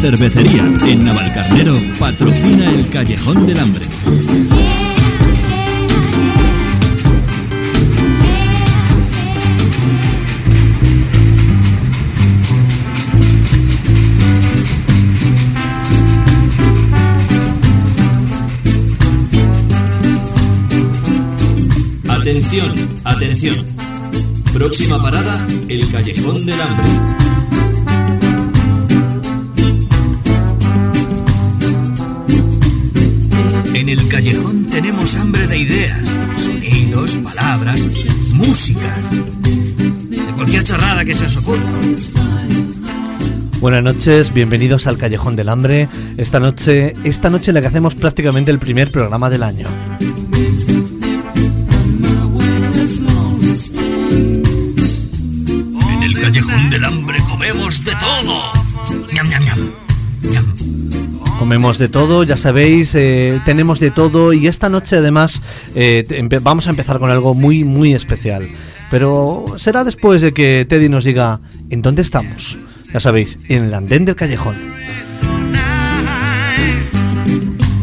cervecería en Navalcarnero patrocina el Callejón del Hambre. Atención, atención. Próxima parada, el Callejón del Hambre. En el callejón tenemos hambre de ideas, sonidos, palabras, músicas, de cualquier charrada que se os ocurra. Buenas noches, bienvenidos al Callejón del Hambre. Esta noche, esta noche en la que hacemos prácticamente el primer programa del año. Comemos de todo, ya sabéis, eh, tenemos de todo y esta noche además eh, vamos a empezar con algo muy, muy especial. Pero será después de que Teddy nos diga en dónde estamos. Ya sabéis, en el andén del callejón.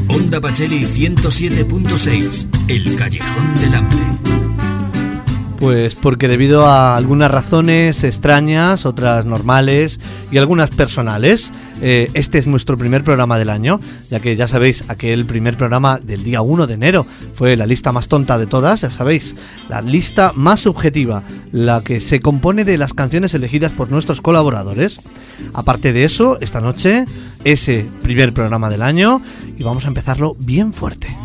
Onda Pacheli 107.6, el Callejón del Hambre. Pues porque debido a algunas razones extrañas, otras normales y algunas personales, eh, este es nuestro primer programa del año, ya que ya sabéis, aquel primer programa del día 1 de enero fue la lista más tonta de todas, ya sabéis, la lista más subjetiva, la que se compone de las canciones elegidas por nuestros colaboradores. Aparte de eso, esta noche, ese primer programa del año y vamos a empezarlo bien fuerte.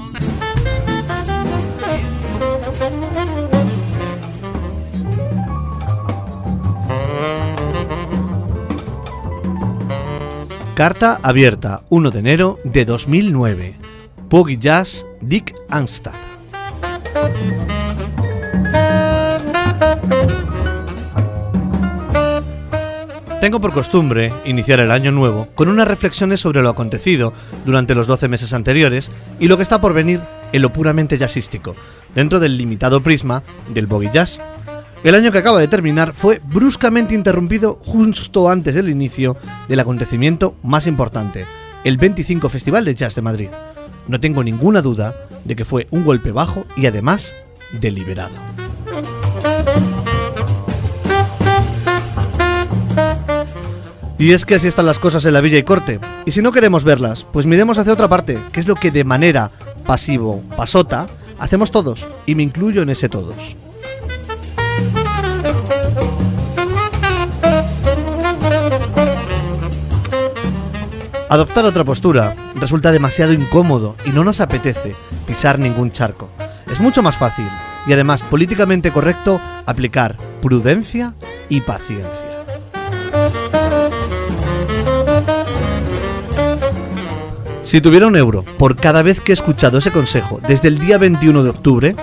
Carta abierta, 1 de enero de 2009. Boogie Jazz, Dick Anstad. Tengo por costumbre iniciar el año nuevo con unas reflexiones sobre lo acontecido durante los 12 meses anteriores y lo que está por venir en lo puramente jazzístico, dentro del limitado prisma del boogie jazz. El año que acaba de terminar fue bruscamente interrumpido justo antes del inicio del acontecimiento más importante, el 25 Festival de Jazz de Madrid. No tengo ninguna duda de que fue un golpe bajo y además deliberado. Y es que así están las cosas en la Villa y Corte. Y si no queremos verlas, pues miremos hacia otra parte, que es lo que de manera pasivo, pasota, hacemos todos, y me incluyo en ese todos. Adoptar otra postura resulta demasiado incómodo y no nos apetece pisar ningún charco. Es mucho más fácil y además políticamente correcto aplicar prudencia y paciencia. Si tuviera un euro por cada vez que he escuchado ese consejo desde el día 21 de octubre,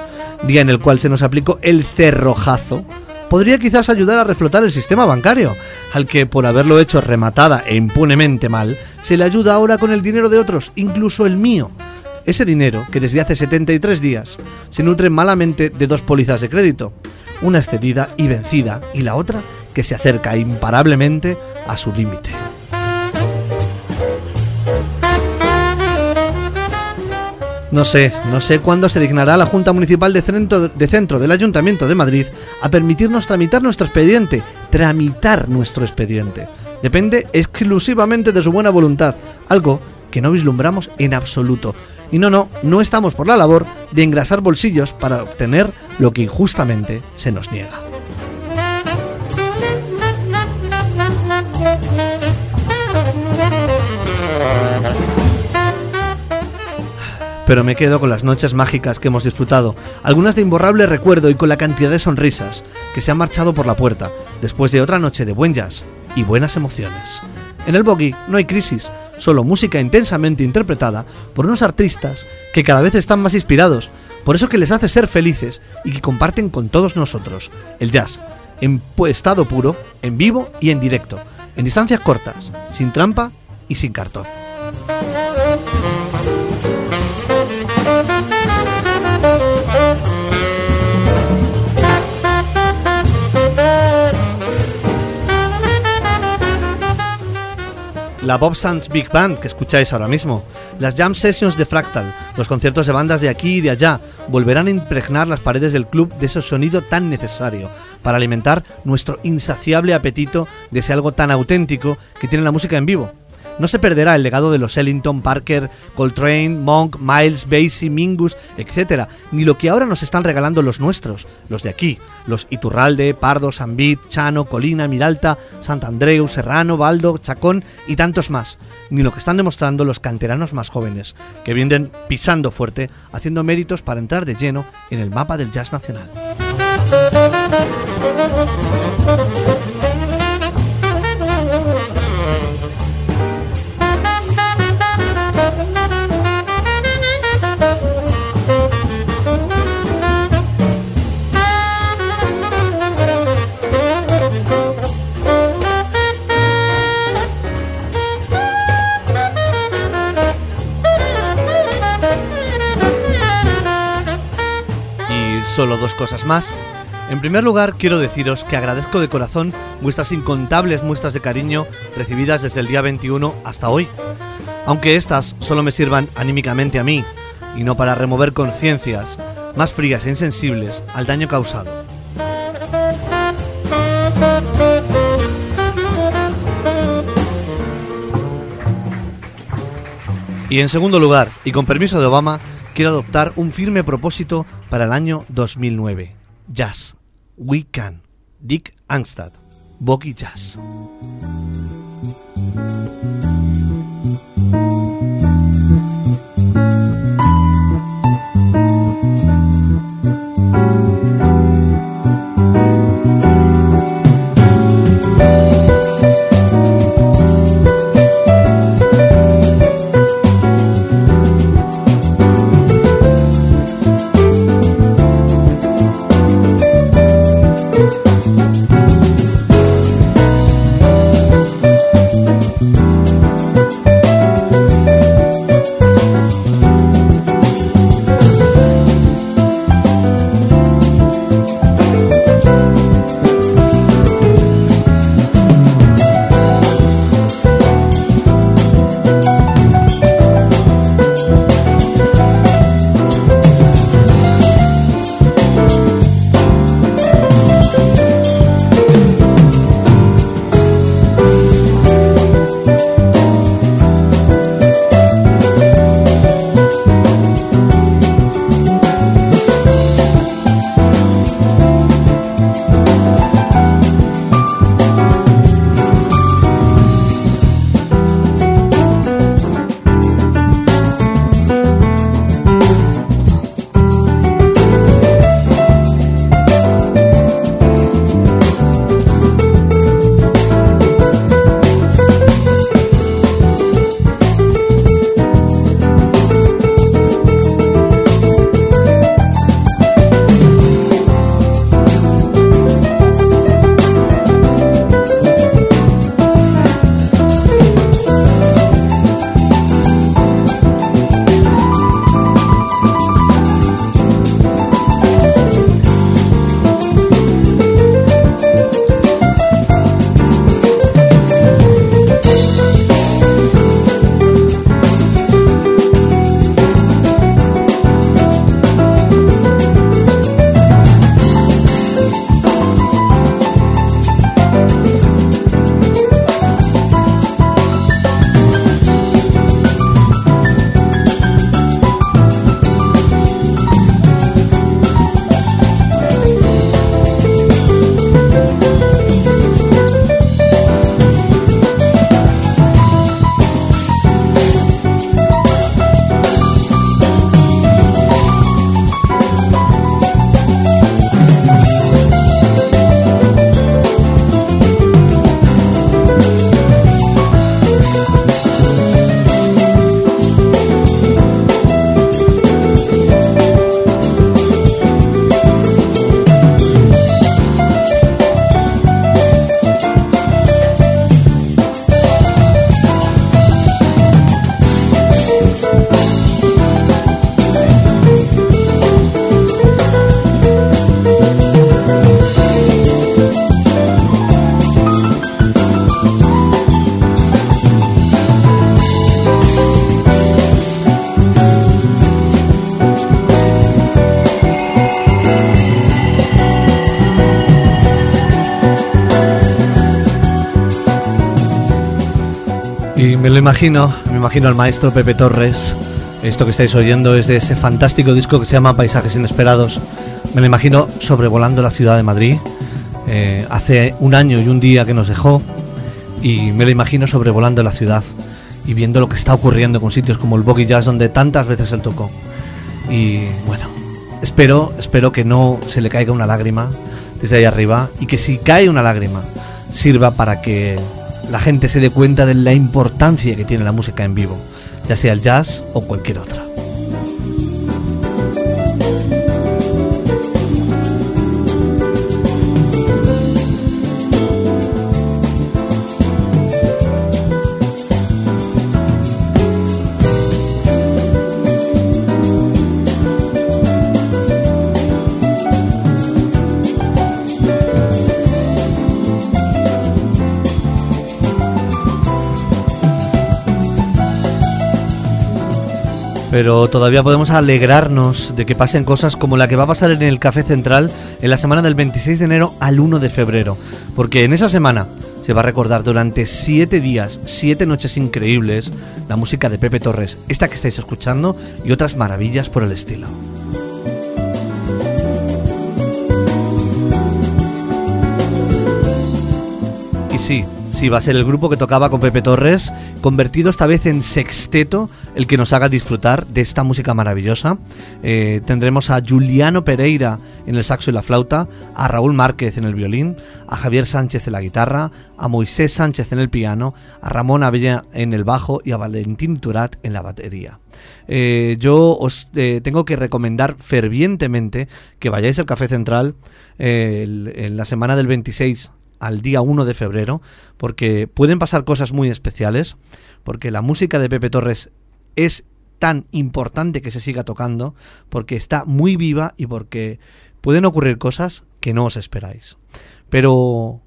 día en el cual se nos aplicó el cerrojazo, podría quizás ayudar a reflotar el sistema bancario, al que por haberlo hecho rematada e impunemente mal, se le ayuda ahora con el dinero de otros, incluso el mío. Ese dinero que desde hace 73 días se nutre malamente de dos pólizas de crédito, una excedida y vencida y la otra que se acerca imparablemente a su límite. No sé, no sé cuándo se dignará la Junta Municipal de Centro, de Centro del Ayuntamiento de Madrid a permitirnos tramitar nuestro expediente. Tramitar nuestro expediente. Depende exclusivamente de su buena voluntad, algo que no vislumbramos en absoluto. Y no, no, no estamos por la labor de engrasar bolsillos para obtener lo que injustamente se nos niega. Pero me quedo con las noches mágicas que hemos disfrutado, algunas de imborrable recuerdo y con la cantidad de sonrisas que se han marchado por la puerta después de otra noche de buen jazz y buenas emociones. En el bogey no hay crisis, solo música intensamente interpretada por unos artistas que cada vez están más inspirados, por eso que les hace ser felices y que comparten con todos nosotros el jazz, en estado puro, en vivo y en directo, en distancias cortas, sin trampa y sin cartón. La Bob Sands Big Band que escucháis ahora mismo, las jam sessions de Fractal, los conciertos de bandas de aquí y de allá, volverán a impregnar las paredes del club de ese sonido tan necesario para alimentar nuestro insaciable apetito de ese algo tan auténtico que tiene la música en vivo. No se perderá el legado de los Ellington, Parker, Coltrane, Monk, Miles, Basie, Mingus, etc., ni lo que ahora nos están regalando los nuestros, los de aquí, los Iturralde, Pardo, Sambit, Chano, Colina, Miralta, Santandreu, Serrano, Baldo, Chacón y tantos más, ni lo que están demostrando los canteranos más jóvenes, que vienen pisando fuerte, haciendo méritos para entrar de lleno en el mapa del jazz nacional. Dos cosas más. En primer lugar, quiero deciros que agradezco de corazón vuestras incontables muestras de cariño recibidas desde el día 21 hasta hoy, aunque estas solo me sirvan anímicamente a mí y no para remover conciencias más frías e insensibles al daño causado. Y en segundo lugar, y con permiso de Obama, quiero adoptar un firme propósito para el año 2009. Jazz. We Can. Dick Angstad. Boggy Jazz. Imagino, me imagino al maestro Pepe Torres. Esto que estáis oyendo es de ese fantástico disco que se llama Paisajes Inesperados. Me lo imagino sobrevolando la ciudad de Madrid. Eh, hace un año y un día que nos dejó. Y me lo imagino sobrevolando la ciudad y viendo lo que está ocurriendo con sitios como el Boggy Jazz donde tantas veces él tocó. Y bueno, espero, espero que no se le caiga una lágrima desde ahí arriba y que si cae una lágrima sirva para que la gente se dé cuenta de la importancia que tiene la música en vivo, ya sea el jazz o cualquier otra. Pero todavía podemos alegrarnos de que pasen cosas como la que va a pasar en el Café Central en la semana del 26 de enero al 1 de febrero, porque en esa semana se va a recordar durante siete días, siete noches increíbles, la música de Pepe Torres, esta que estáis escuchando y otras maravillas por el estilo. Y sí, Sí, va a ser el grupo que tocaba con Pepe Torres, convertido esta vez en sexteto, el que nos haga disfrutar de esta música maravillosa. Eh, tendremos a Juliano Pereira en el saxo y la flauta, a Raúl Márquez en el violín, a Javier Sánchez en la guitarra, a Moisés Sánchez en el piano, a Ramón Abella en el bajo y a Valentín Turat en la batería. Eh, yo os eh, tengo que recomendar fervientemente que vayáis al Café Central en la semana del 26 al día 1 de febrero, porque pueden pasar cosas muy especiales, porque la música de Pepe Torres es tan importante que se siga tocando, porque está muy viva y porque pueden ocurrir cosas que no os esperáis. Pero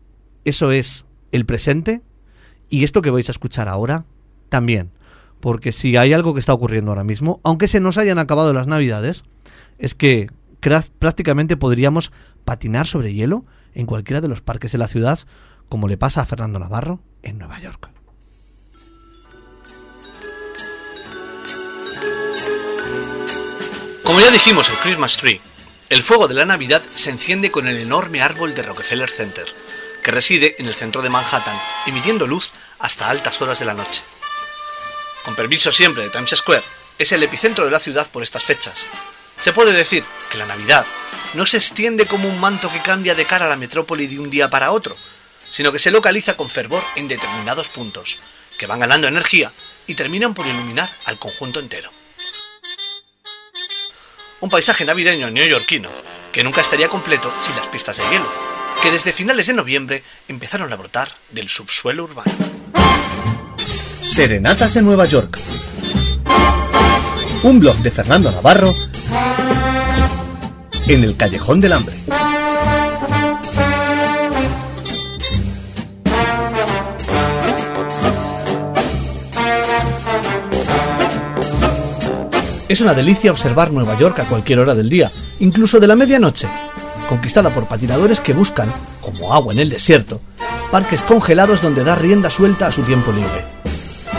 eso es el presente y esto que vais a escuchar ahora también, porque si hay algo que está ocurriendo ahora mismo, aunque se nos hayan acabado las navidades, es que prácticamente podríamos patinar sobre hielo en cualquiera de los parques de la ciudad, como le pasa a Fernando Navarro en Nueva York. Como ya dijimos en Christmas Tree, el fuego de la Navidad se enciende con el enorme árbol de Rockefeller Center, que reside en el centro de Manhattan, emitiendo luz hasta altas horas de la noche. Con permiso siempre de Times Square, es el epicentro de la ciudad por estas fechas. Se puede decir que la Navidad no se extiende como un manto que cambia de cara a la metrópoli de un día para otro, sino que se localiza con fervor en determinados puntos, que van ganando energía y terminan por iluminar al conjunto entero. Un paisaje navideño neoyorquino que nunca estaría completo sin las pistas de hielo, que desde finales de noviembre empezaron a brotar del subsuelo urbano. Serenatas de Nueva York. Un blog de Fernando Navarro en el Callejón del Hambre. Es una delicia observar Nueva York a cualquier hora del día, incluso de la medianoche, conquistada por patinadores que buscan, como agua en el desierto, parques congelados donde da rienda suelta a su tiempo libre.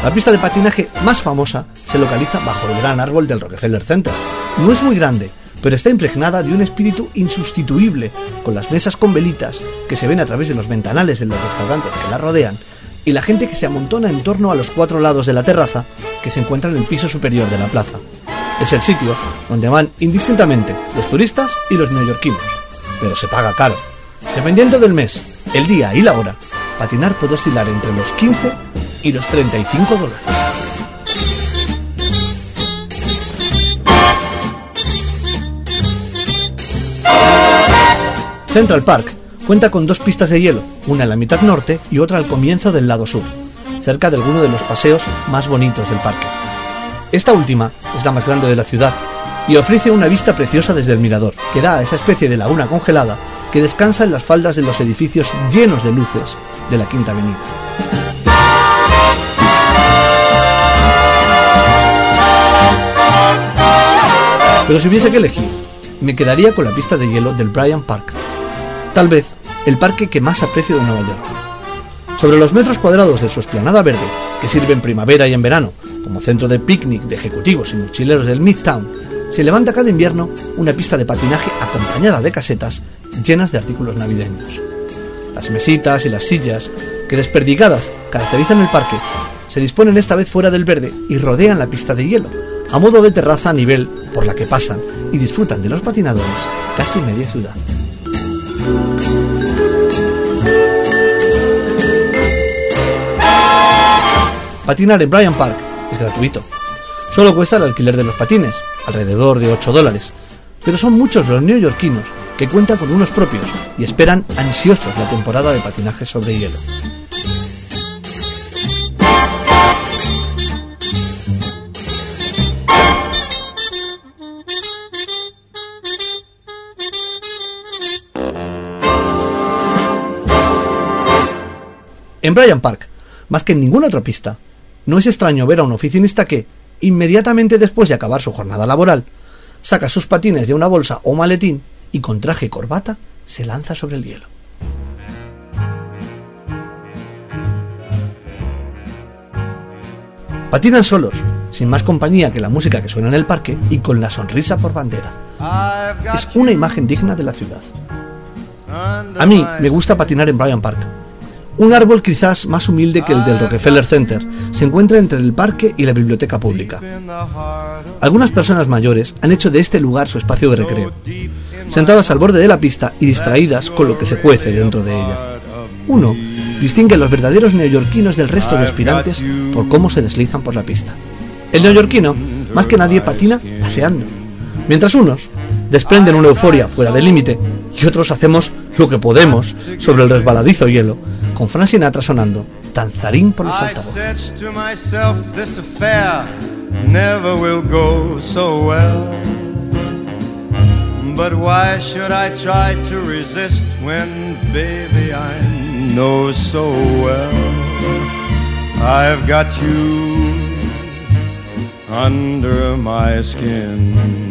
La pista de patinaje más famosa se localiza bajo el gran árbol del Rockefeller Center. No es muy grande, pero está impregnada de un espíritu insustituible, con las mesas con velitas que se ven a través de los ventanales de los restaurantes que la rodean, y la gente que se amontona en torno a los cuatro lados de la terraza que se encuentra en el piso superior de la plaza. Es el sitio donde van indistintamente los turistas y los neoyorquinos, pero se paga caro. Dependiendo del mes, el día y la hora, patinar puede oscilar entre los 15 y los 35 dólares. Central Park cuenta con dos pistas de hielo, una en la mitad norte y otra al comienzo del lado sur, cerca de alguno de los paseos más bonitos del parque. Esta última es la más grande de la ciudad y ofrece una vista preciosa desde el mirador, que da a esa especie de laguna congelada que descansa en las faldas de los edificios llenos de luces de la Quinta Avenida. Pero si hubiese que elegir, me quedaría con la pista de hielo del Bryant Park, tal vez el parque que más aprecio de Nueva York. Sobre los metros cuadrados de su esplanada verde, que sirve en primavera y en verano como centro de picnic de ejecutivos y mochileros del Midtown, se levanta cada invierno una pista de patinaje acompañada de casetas llenas de artículos navideños. Las mesitas y las sillas, que desperdigadas caracterizan el parque, se disponen esta vez fuera del verde y rodean la pista de hielo, a modo de terraza a nivel por la que pasan y disfrutan de los patinadores casi media ciudad. Patinar en Bryant Park es gratuito. Solo cuesta el alquiler de los patines, alrededor de 8 dólares. Pero son muchos los neoyorquinos que cuentan con unos propios y esperan ansiosos la temporada de patinaje sobre hielo. En Bryant Park, más que en ninguna otra pista, no es extraño ver a un oficinista que, inmediatamente después de acabar su jornada laboral, saca sus patines de una bolsa o maletín y con traje y corbata se lanza sobre el hielo. Patinan solos, sin más compañía que la música que suena en el parque y con la sonrisa por bandera. Es una imagen digna de la ciudad. A mí me gusta patinar en Bryant Park, un árbol quizás más humilde que el del Rockefeller Center se encuentra entre el parque y la biblioteca pública. Algunas personas mayores han hecho de este lugar su espacio de recreo, sentadas al borde de la pista y distraídas con lo que se cuece dentro de ella. Uno distingue a los verdaderos neoyorquinos del resto de aspirantes por cómo se deslizan por la pista. El neoyorquino, más que nadie, patina paseando, mientras unos desprenden una euforia fuera del límite y otros hacemos lo que podemos sobre el resbaladizo hielo, con Frank Sinatra sonando Danzarín por los altavoces. never will go so well. But why should I try to resist when, baby, I know so well I've got you under my skin?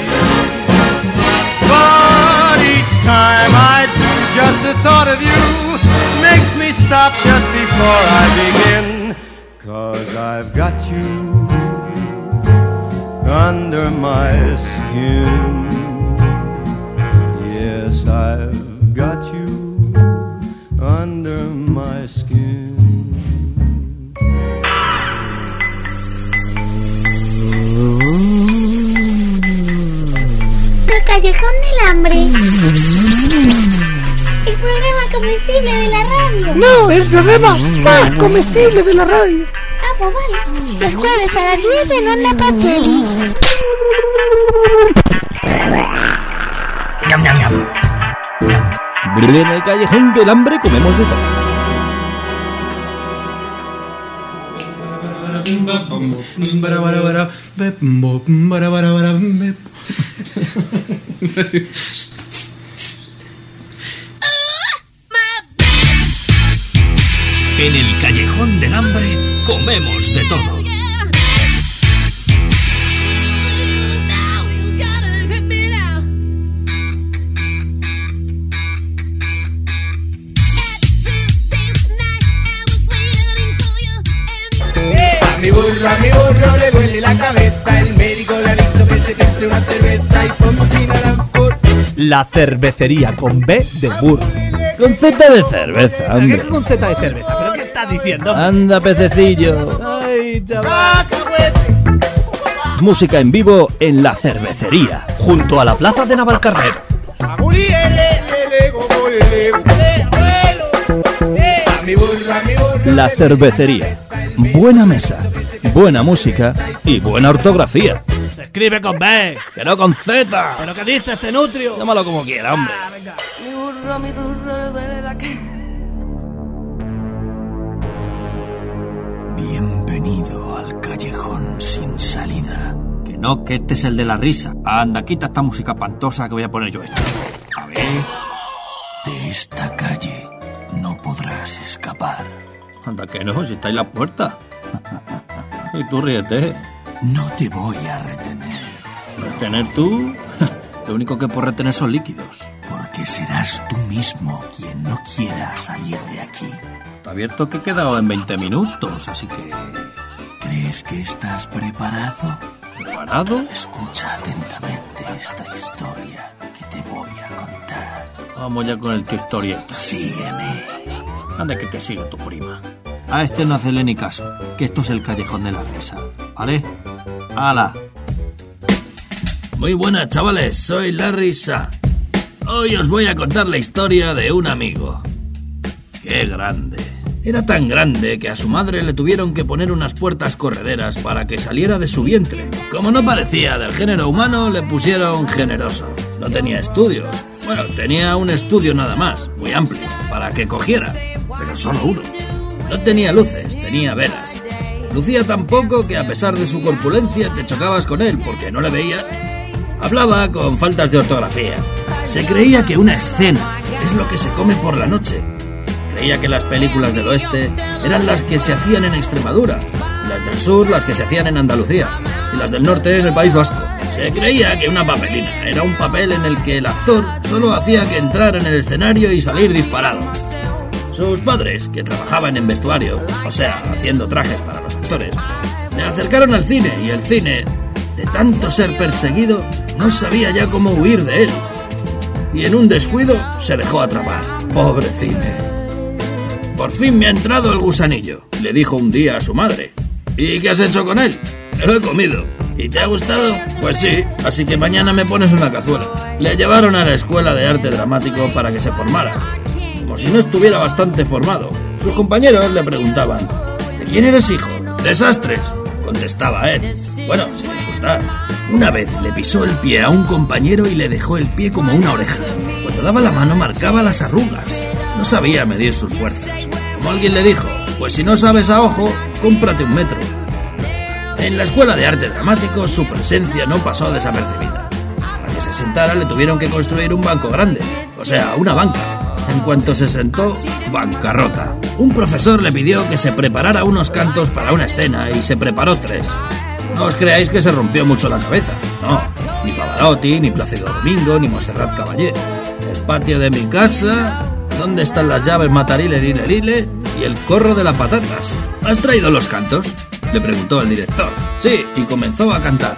Just the thought of you makes me stop just before I begin. Cause I've got you under my skin. Yes, I've got you under my skin. Callejón del Hambre. El programa comestible de la radio. No, el programa más comestible de la radio. Ah, pues vale. Los jueves a las 10 en Onda Pacheli. En el callejón del hambre comemos de todo. En el callejón del hambre comemos de todo. A mi burro, a mi burro le duele la cabeza. El médico le ha dicho que se compre una cerveza y pongo fin a la por. La cervecería con B de burro. Con Z de cerveza, ¿Qué es con Z de cerveza? ¿Pero qué estás diciendo? Anda, pececillo. Ay, chaval. Música en vivo en la cervecería. Junto a la plaza de burro. La cervecería. Buena mesa, buena música y buena ortografía. Se escribe con B. Que no con Z. ¿Pero qué dice este nutrio? Llámalo como quiera, hombre. Bienvenido al callejón sin salida. Que no, que este es el de la risa. Anda, quita esta música pantosa que voy a poner yo esto. A ver. De esta calle no podrás escapar. Anda que no, si está en la puerta. Y tú ríete. No te voy a retener, Retener tú. Lo único que por retener son líquidos. Porque serás tú mismo quien no quiera salir de aquí. Está abierto que he quedado en 20 minutos, así que. ¿Crees que estás preparado? ¿Preparado? Escucha atentamente esta historia que te voy a contar. Vamos ya con el tu historieta. Sígueme. Anda que te siga tu prima. A este no hacerle ni caso, que esto es el callejón de la risa. ¿Vale? ¡Hala! Muy buenas, chavales. Soy la risa. Hoy os voy a contar la historia de un amigo. ¡Qué grande! Era tan grande que a su madre le tuvieron que poner unas puertas correderas para que saliera de su vientre. Como no parecía del género humano, le pusieron generoso. No tenía estudios. Bueno, tenía un estudio nada más, muy amplio, para que cogiera, pero solo uno. No tenía luces, tenía velas. Lucía tan poco que a pesar de su corpulencia te chocabas con él porque no le veías. Hablaba con faltas de ortografía. Se creía que una escena es lo que se come por la noche. Creía que las películas del oeste eran las que se hacían en Extremadura, las del sur las que se hacían en Andalucía, y las del norte en el País Vasco. Se creía que una papelina era un papel en el que el actor solo hacía que entrar en el escenario y salir disparado. Sus padres, que trabajaban en vestuario, o sea, haciendo trajes para los actores, le acercaron al cine y el cine, de tanto ser perseguido, no sabía ya cómo huir de él. Y en un descuido se dejó atrapar. Pobre cine. Por fin me ha entrado el gusanillo, le dijo un día a su madre. ¿Y qué has hecho con él? Me lo he comido. ¿Y te ha gustado? Pues sí, así que mañana me pones una cazuela. Le llevaron a la escuela de arte dramático para que se formara. Como si no estuviera bastante formado. Sus compañeros le preguntaban, ¿de quién eres hijo? Desastres, contestaba él. Bueno, sin insultar. Una vez le pisó el pie a un compañero y le dejó el pie como una oreja. Cuando daba la mano marcaba las arrugas. No sabía medir sus fuerzas. Como alguien le dijo, pues si no sabes a ojo, cómprate un metro. En la escuela de arte dramático su presencia no pasó desapercibida. Para que se sentara le tuvieron que construir un banco grande, o sea, una banca. En cuanto se sentó, bancarrota. Un profesor le pidió que se preparara unos cantos para una escena y se preparó tres. No os creáis que se rompió mucho la cabeza. No, ni Pavarotti, ni Plácido Domingo, ni Monserrat Caballé. El patio de mi casa, ¿dónde están las llaves matarile lile lile y el corro de las patatas? ¿Has traído los cantos? Le preguntó el director. Sí, y comenzó a cantar.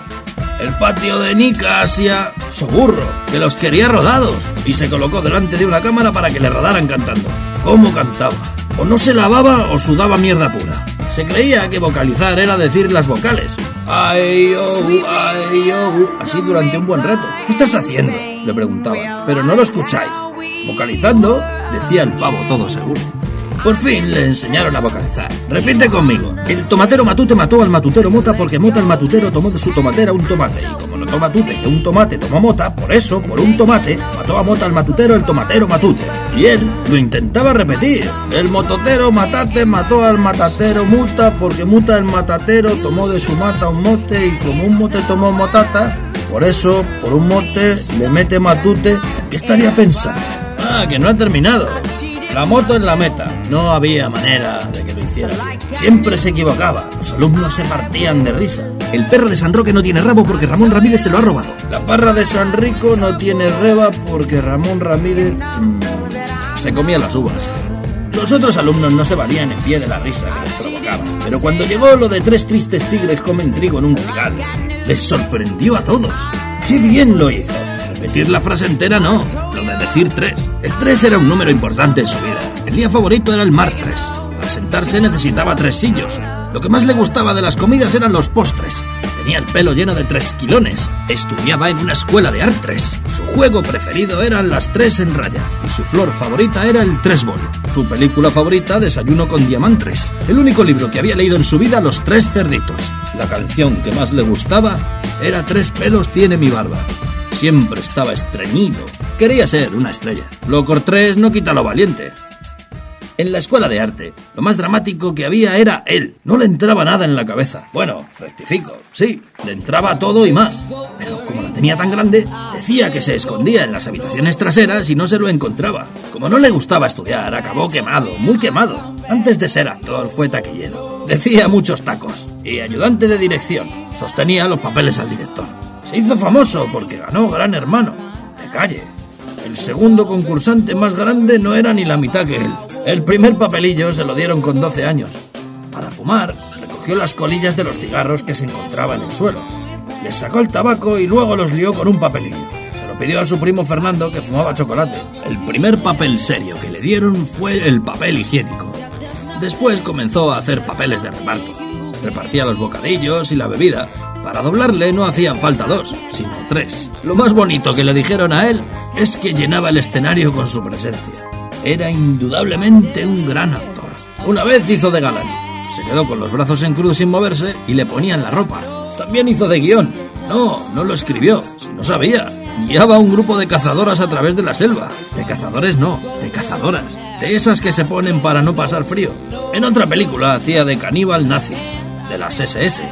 El patio de Nicasia, Soburro, que los quería rodados, y se colocó delante de una cámara para que le rodaran cantando. ¿Cómo cantaba? O no se lavaba o sudaba mierda pura. Se creía que vocalizar era decir las vocales. Ay, oh, ay, oh, así durante un buen rato. ¿Qué estás haciendo? Le preguntaba. Pero no lo escucháis. Vocalizando, decía el pavo todo seguro. Por fin le enseñaron a vocalizar. Repite conmigo. El tomatero matute mató al matutero mota porque mota el matutero tomó de su tomatera un tomate. Y como no toma tute que un tomate tomó mota, por eso, por un tomate, mató a mota al matutero el tomatero matute. Y él lo intentaba repetir. El mototero matate mató al matatero muta porque muta el matatero tomó de su mata un mote y como un mote tomó motata, por eso, por un mote, le mete matute. ¿En qué estaría pensando? Ah, que no ha terminado. La moto en la meta. No había manera de que lo hiciera. Siempre se equivocaba. Los alumnos se partían de risa. El perro de San Roque no tiene rabo porque Ramón Ramírez se lo ha robado. La parra de San Rico no tiene reba porque Ramón Ramírez mm, se comía las uvas. Los otros alumnos no se valían en pie de la risa que les provocaba. Pero cuando llegó lo de tres tristes tigres comen trigo en un trigal, les sorprendió a todos. ¡Qué bien lo hizo! Repetir la frase entera no, lo de decir tres. El tres era un número importante en su vida. El día favorito era el martes. Para sentarse necesitaba tres sillos. Lo que más le gustaba de las comidas eran los postres. Tenía el pelo lleno de tres quilones. Estudiaba en una escuela de artres. Su juego preferido eran las tres en raya. Y su flor favorita era el tresbol. Su película favorita, Desayuno con diamantes. El único libro que había leído en su vida, Los tres cerditos. La canción que más le gustaba era Tres pelos tiene mi barba. Siempre estaba estreñido. Quería ser una estrella. Lo cortés no quita lo valiente. En la escuela de arte, lo más dramático que había era él. No le entraba nada en la cabeza. Bueno, rectifico. Sí, le entraba todo y más. Pero como la tenía tan grande, decía que se escondía en las habitaciones traseras y no se lo encontraba. Como no le gustaba estudiar, acabó quemado, muy quemado. Antes de ser actor, fue taquillero. Decía muchos tacos. Y ayudante de dirección. Sostenía los papeles al director. Hizo famoso porque ganó Gran Hermano. De calle. El segundo concursante más grande no era ni la mitad que él. El primer papelillo se lo dieron con 12 años. Para fumar, recogió las colillas de los cigarros que se encontraba en el suelo. Les sacó el tabaco y luego los lió con un papelillo. Se lo pidió a su primo Fernando que fumaba chocolate. El primer papel serio que le dieron fue el papel higiénico. Después comenzó a hacer papeles de reparto. Repartía los bocadillos y la bebida. Para doblarle no hacían falta dos, sino tres. Lo más bonito que le dijeron a él es que llenaba el escenario con su presencia. Era indudablemente un gran actor. Una vez hizo de galán. Se quedó con los brazos en cruz sin moverse y le ponían la ropa. También hizo de guion. No, no lo escribió, no sabía. Guiaba a un grupo de cazadoras a través de la selva. De cazadores no, de cazadoras. De esas que se ponen para no pasar frío. En otra película hacía de caníbal nazi. De las SS.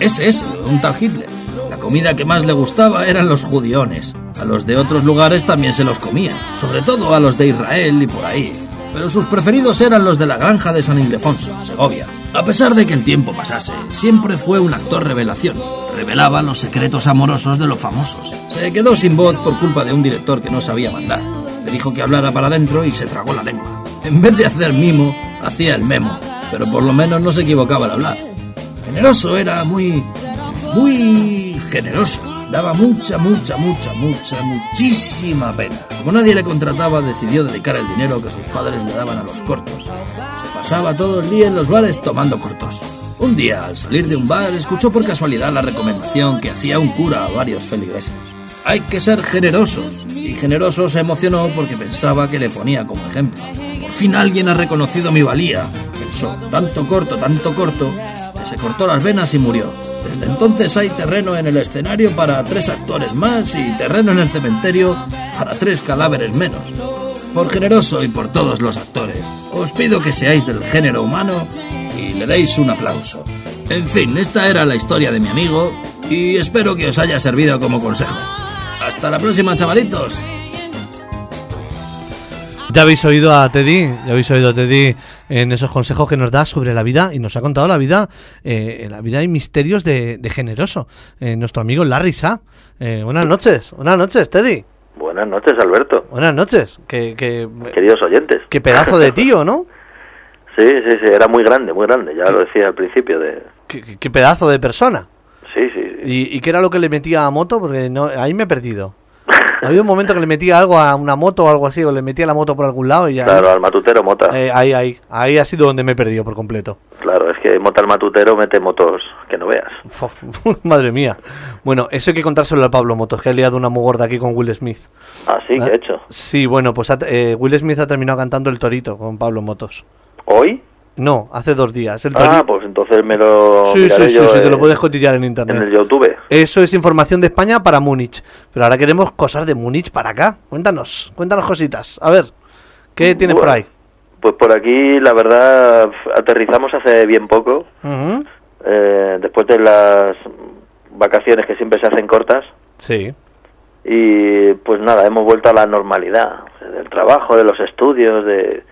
SS, un tal Hitler. La comida que más le gustaba eran los judiones. A los de otros lugares también se los comía, sobre todo a los de Israel y por ahí. Pero sus preferidos eran los de la granja de San Ildefonso, Segovia. A pesar de que el tiempo pasase, siempre fue un actor revelación. Revelaba los secretos amorosos de los famosos. Se quedó sin voz por culpa de un director que no sabía mandar. Le dijo que hablara para adentro y se tragó la lengua. En vez de hacer mimo, hacía el memo, pero por lo menos no se equivocaba al hablar. Generoso era muy, muy generoso. Daba mucha, mucha, mucha, mucha, muchísima pena. Como nadie le contrataba, decidió dedicar el dinero que sus padres le daban a los cortos. Se pasaba todo el día en los bares tomando cortos. Un día, al salir de un bar, escuchó por casualidad la recomendación que hacía un cura a varios feligreses. Hay que ser generosos. Y generoso se emocionó porque pensaba que le ponía como ejemplo. Por fin alguien ha reconocido mi valía. Pensó, tanto corto, tanto corto, se cortó las venas y murió. Desde entonces hay terreno en el escenario para tres actores más y terreno en el cementerio para tres cadáveres menos. Por generoso y por todos los actores, os pido que seáis del género humano y le deis un aplauso. En fin, esta era la historia de mi amigo y espero que os haya servido como consejo. Hasta la próxima, chavalitos. Ya habéis oído a Teddy, ya habéis oído a Teddy en esos consejos que nos da sobre la vida y nos ha contado la vida, eh, la vida y misterios de, de generoso. Eh, nuestro amigo Larry Sa. Eh, buenas noches, buenas noches, Teddy. Buenas noches, Alberto. Buenas noches. Qué, qué, Queridos oyentes. qué pedazo de tío, ¿no? Sí, sí, sí, era muy grande, muy grande, ya lo decía al principio de... Qué, qué- qué pedazo de persona. Sí, sí, sí. ¿Y, y qué era lo que le metía a moto? Porque no, ahí me he perdido. Había un momento que le metía algo a una moto o algo así, o le metía la moto por algún lado y ya. Claro, al matutero mota. Eh, ahí, ahí, ahí ha sido donde me he perdido por completo. Claro, es que mota al matutero mete motos que no veas. Madre mía. Bueno, eso hay que contárselo al Pablo Motos, que ha liado una muy gorda aquí con Will Smith. Ah, sí, ¿qué he hecho? Sí, bueno, pues eh, Will Smith ha terminado cantando El Torito con Pablo Motos. ¿Hoy? No, hace dos días. El Ah, pues entonces me lo sí, sí, sí, te lo en- puedes cotillear en en internet. el YouTube. Eso es información de España para Múnich. Pero ahora queremos cosas de Múnich para acá. Cuéntanos, cuéntanos cositas. A ver, ¿qué tienes por ahí? Pues por aquí, la verdad, aterrizamos hace bien poco, eh, después de las vacaciones que siempre se hacen cortas. Sí. Y pues nada, hemos vuelto a la normalidad del trabajo, de los estudios, de,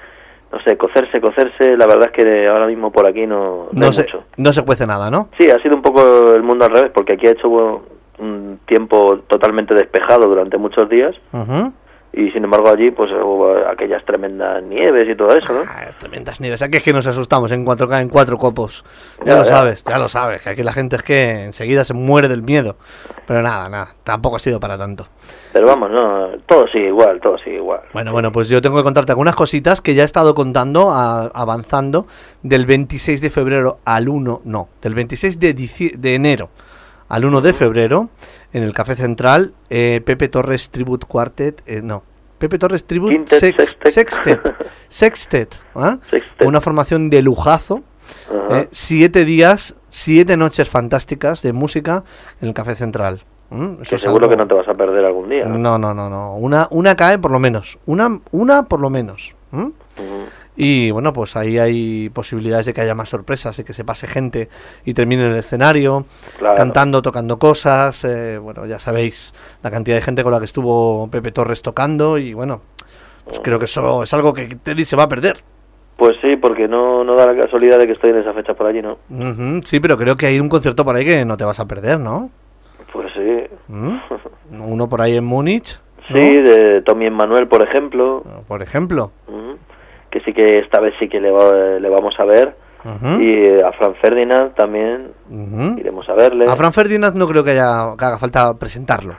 no sé, cocerse, cocerse. La verdad es que ahora mismo por aquí no, no se, mucho. no se cuece nada, ¿no? Sí, ha sido un poco el mundo al revés, porque aquí ha hecho un tiempo totalmente despejado durante muchos días. Ujú. Y sin embargo allí pues hubo aquellas tremendas nieves y todo eso, ¿no? Ah, tremendas nieves. Aquí es que nos asustamos en cuatro caen cuatro copos. Ya, Ya, lo ya. sabes, ya lo sabes. Que aquí la gente es que enseguida se muere del miedo. Pero nada, nada. Tampoco ha sido para tanto. Pero vamos, no, todo sigue igual, todo sigue igual. Bueno, bueno, pues yo tengo que contarte algunas cositas que ya he estado contando, a- avanzando, del 26 de febrero al 1, no, del 26 de, de enero al 1 de febrero, en el Café Central, eh, Pepe Torres Tribute Quartet, eh, no, Pepe Torres Tribute Quintet, Sex- sextet. ¿ah? Sextet. una formación de lujazo, eh, siete días, siete noches fantásticas de música en el Café Central. ¿Mm? Eso que es seguro algo- que no te vas a perder algún día. ¿no? no, no, no, no. Una, una cae por lo menos. Una, una por lo menos. Y bueno, pues ahí hay posibilidades de que haya más sorpresas y que se pase gente y termine en el escenario, Claro. cantando, tocando cosas. eh, bueno, ya sabéis la cantidad de gente con la que estuvo Pepe Torres tocando y bueno, pues creo que eso es algo que Teddy se va a perder. Pues sí, porque no, no da la casualidad de que estoy en esa fecha por allí, ¿no? Ujú, sí, pero creo que hay un concierto por ahí que no te vas a perder, ¿no? Pues sí. ¿Mm? Uno por ahí en Múnich, ¿no? Sí, de Tommy Emmanuel, por ejemplo, por ejemplo. ujú, que sí que esta vez sí que le, va- le vamos a ver. Y a Fran Ferdinand también iremos a verle. A Fran Ferdinand no creo que, haya, que haga falta presentarlo,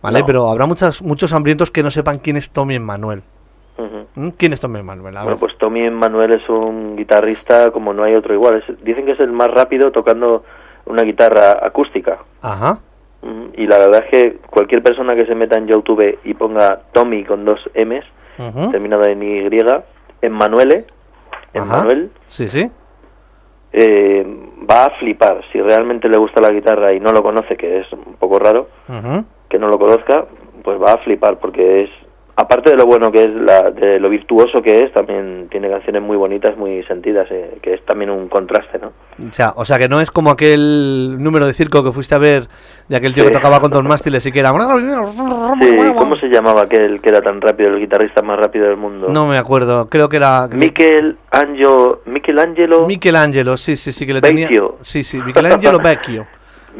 ¿vale? No. Pero habrá muchas, muchos hambrientos que no sepan quién es Tommy Emmanuel. Ujú. ¿Mm? ¿Quién es Tommy? A ver. Bueno, pues Tommy Emmanuel es un guitarrista como no hay otro igual. Es- dicen que es el más rápido tocando una guitarra acústica. Ajá. Y la verdad es que cualquier persona que se meta en YouTube y ponga Tommy con dos M's, terminado en Y, Emmanuele, Ajá. Emmanuel, Sí, sí. eh, va a flipar. Si realmente le gusta la guitarra y no lo conoce, que es un poco raro que no lo conozca, pues va a flipar porque es, aparte de lo bueno que es, la, de lo virtuoso que es, también tiene canciones muy bonitas, muy sentidas, eh, que es también un contraste, ¿no? O sea, o sea que no es como aquel número de circo que fuiste a ver de aquel tío Sí. que tocaba con dos mástiles y que era... Sí, ¿cómo se llamaba aquel que era tan rápido, el guitarrista más rápido del mundo? No me acuerdo, creo que era... Miquel Angelo, Michelangelo Michelangelo, sí, sí, sí, que le Vecchio. tenía... Sí, sí, Michelangelo Vecchio.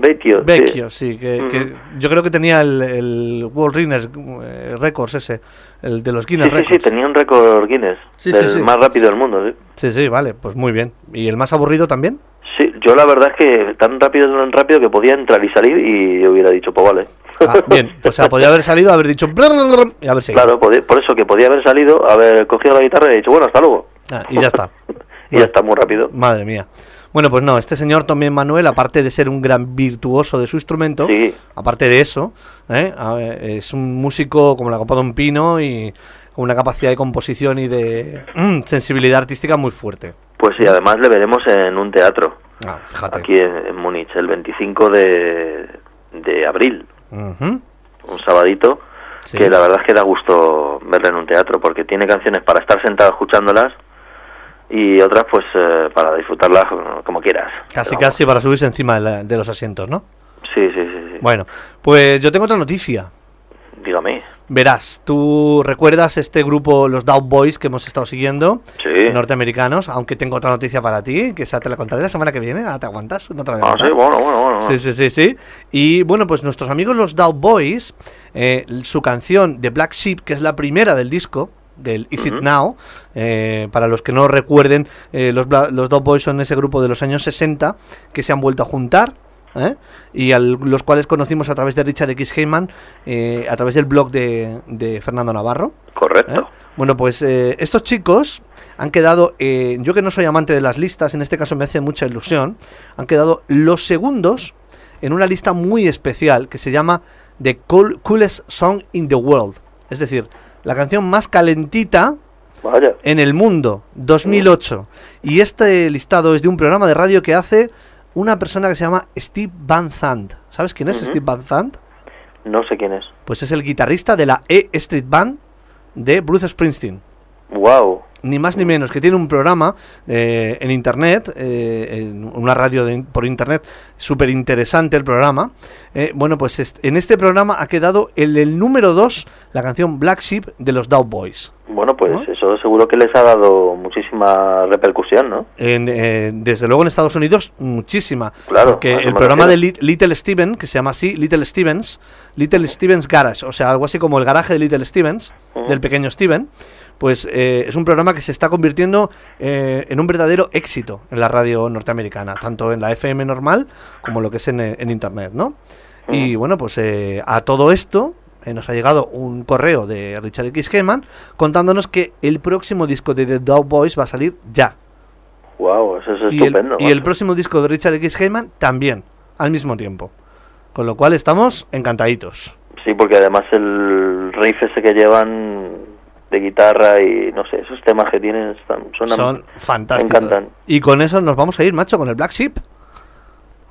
Vecchio. sí. Vecchio, sí, que, Ujú. que yo creo que tenía el, el World Guinness eh, Records ese, el de los Sí, Guinness sí, sí, Records. tenía un récord Guinness, Sí, sí, del sí. más rápido del mundo, sí. Sí, sí, vale, pues muy bien. ¿Y el más aburrido también? Yo la verdad es que tan rápido, tan rápido que podía entrar y salir y yo hubiera dicho, pues vale. Ah, bien, o sea, podía haber salido, haber dicho y haber seguido. Claro, por eso que podía haber salido, haber cogido la guitarra y dicho, bueno, hasta luego. Ah, y ya está. y ya está muy rápido. Madre mía. Bueno, pues no, este señor también Manuel, aparte de ser un gran virtuoso de su instrumento, Sí. aparte de eso, ¿eh? Ver, es un músico como la copa de un pino y con una capacidad de composición y de mm, sensibilidad artística muy fuerte. Pues sí, además le veremos en un teatro, Ah, fíjate. aquí en, en Múnich, el 25 de, de abril, un sabadito, Sí. que la verdad es que da gusto verle en un teatro, porque tiene canciones para estar sentado escuchándolas y otras pues eh, para disfrutarlas como quieras. Casi, Pero casi para subirse encima de, la- de los asientos, ¿no? Sí, sí, sí, sí. Bueno, pues yo tengo otra noticia. Dígame. Verás, tú recuerdas este grupo, los Dow Boys, que hemos estado siguiendo, Sí. norteamericanos, aunque tengo otra noticia para ti, que esa te la contaré la semana que viene, ¿ahora te aguantas? No te la Ah, sí, bueno, bueno, bueno. Sí, sí, sí, sí. Y bueno, pues nuestros amigos los Dow Boys, eh, su canción The Black Sheep, que es la primera del disco, del Is It. Now, eh, para los que no recuerden, eh, los, los Boys son ese grupo de los años 60 que se han vuelto a juntar ¿eh? y a los cuales conocimos a través de Richard X. Heyman, eh, a través del blog de, de Fernando Navarro. Correcto. ¿eh? Bueno, pues estos chicos han quedado, yo que no soy amante de las listas, en este caso me hace mucha ilusión, han quedado los segundos en una lista muy especial que se llama The Cool- Coolest Song in the World. Es decir, la canción más calentita Vaya. en el mundo, 2008. Y este listado es de un programa de radio que hace una persona que se llama Steve Van Zandt. ¿Sabes quién es. Steve Van Zandt? No sé quién es. Pues es el guitarrista de la E Street Band de Bruce Springsteen. Wow. Ni más ni menos, que tiene un programa eh, en internet, eh, en una radio de por internet, súper interesante el programa. Eh, bueno, pues est- en este programa ha quedado el, el número 2, la canción Black Sheep de los Dow Boys. Bueno, pues eso seguro que les ha dado muchísima repercusión, ¿no? En, eh, desde luego en Estados Unidos, muchísima. Claro, Porque el programa de Little Steven, que se llama así, Little Stevens, Little Stevens Garage, o sea, algo así como el garaje de Little Stevens, del pequeño Steven, pues eh, es un programa que se está convirtiendo eh, en un verdadero éxito en la radio norteamericana, tanto en la FM normal como lo que es en, eh, en Internet, ¿no? Y bueno, pues eh, a todo esto eh, nos ha llegado un correo de Richard X. Heyman contándonos que el próximo disco de The Dog Boys va a salir ya. Wow, eso es Y el, estupendo. y el próximo disco de Richard X. Heyman también, al mismo tiempo. Con lo cual estamos encantaditos. Sí, porque además el riff ese que llevan de guitarra y no sé, esos temas que tienen están, suenan, Son fantásticos. Me encantan. Y con eso nos vamos a ir, macho, con el Black Sheep.